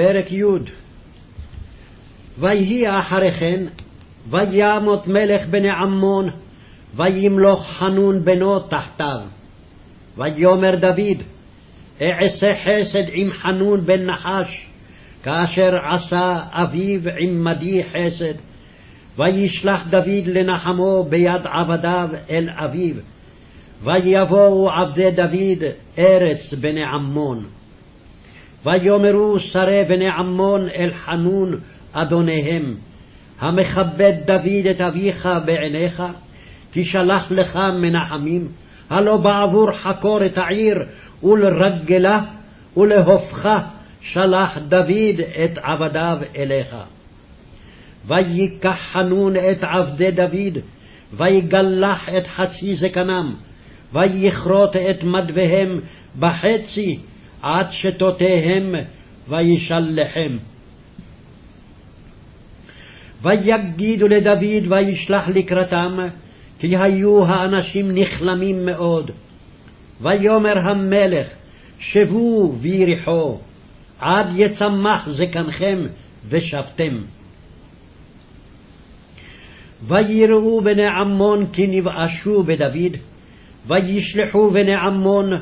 פרק י' ויהי אחרי כן, וימות מלך בני עמון, וימלוך חנון בנו תחתיו. ויאמר דוד, אעשה חסד עם חנון בן נחש, כאשר עשה אביו עמדי חסד. וישלח דוד לנחמו ביד עבדיו אל אביו. ויבואו עבדי דוד ארץ בני עמון. ויאמרו שרי בני עמון אל חנון אדוניהם, המכבד דוד את אביך בעיניך, תשלח לך מנחמים, הלא בעבור חקור את העיר ולרגלה ולהופכה שלח דוד את עבדיו אליך. ויקח חנון את עבדי דוד, ויגלח את חצי זקנם, ויכרות את מדוויהם בחצי עד שתותיהם וישלחם. ויגידו לדוד וישלח לקראתם, כי היו האנשים נכלמים מאוד. ויאמר המלך, שבו ביריחו, עד יצמח זקנכם ושבתם. ויראו בני עמון כי נבאשו בדוד, וישלחו בני עמון,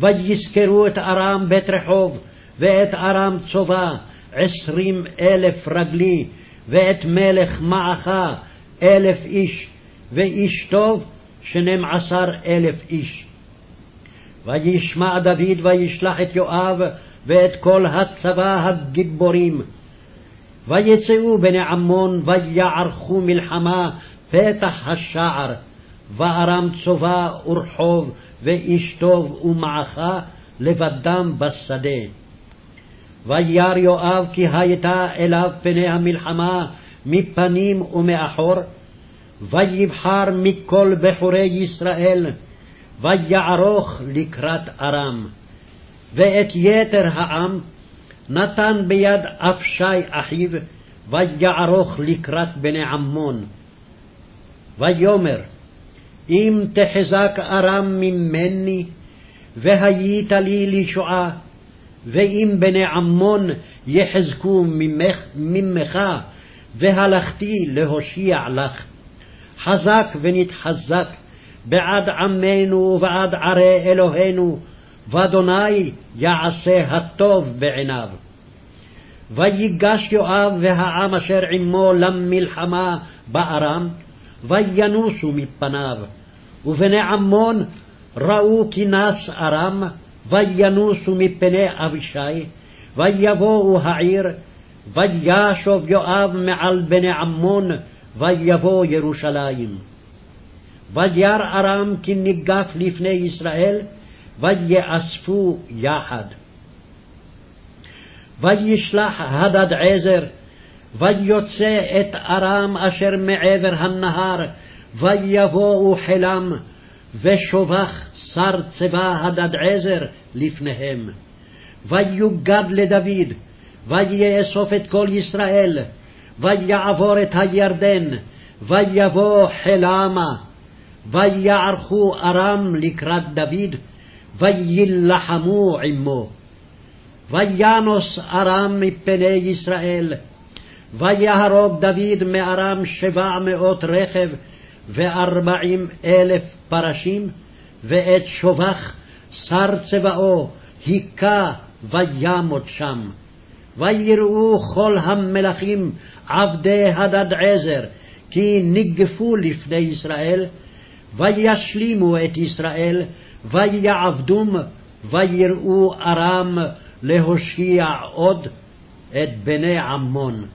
ויזכרו את ארם בית רחוב, ואת ארם צובה, עשרים אלף רגלי, ואת מלך מעכה, אלף איש, ואיש טוב, שנים עשר אלף איש. וישמע דוד וישלח את יואב ואת כל הצבא הגיבורים. ויצאו בני עמון ויערכו מלחמה פתח השער, וארם צובה ורחוב ואיש טוב ומעכה לבדם בשדה. וירא יואב כי הייתה אליו פני המלחמה מפנים ומאחור, ויבחר מכל בחורי ישראל, ויערוך לקראת ארם. ואת יתר העם נתן ביד אבשי אחיו, ויערוך לקראת בני עמון. ויאמר, אם תחזק ארם ממני, והיית לי לישועה, ואם בני עמון יחזקו ממך, ממך והלכתי להושיע לך. חזק ונתחזק בעד עמנו ובעד ערי אלוהינו, ואדוני יעשה הטוב בעיניו. ויגש יואב והעם אשר עמו למלחמה בארם, וינוסו מפניו. ובני עמון ראו כי נס ארם, וינוסו מפני אבישי, ויבואו העיר, וישוב יואב מעל בני עמון, ויבוא ירושלים. וירא ארם כי ניגף לפני ישראל, ויאספו יחד. וישלח הדד עזר, ויוצא את ארם אשר מעבר הנהר, ויבואו חילם, ושובח שר צבא הדד עזר לפניהם. ויוגד לדוד, ויאסוף את כל ישראל, ויעבור את הירדן, ויבוא חילמה, ויערכו ארם לקראת דוד, ויילחמו עמו. וינוס ארם מפני ישראל, ויהרוג דוד מארם שבע מאות רכב, וארבעים אלף פרשים, ואת שובח שר צבאו היכה וימות שם. ויראו כל המלכים עבדי הדד עזר, כי ניגפו לפני ישראל, וישלימו את ישראל, ויעבדום, ויראו ארם להושיע עוד את בני עמון.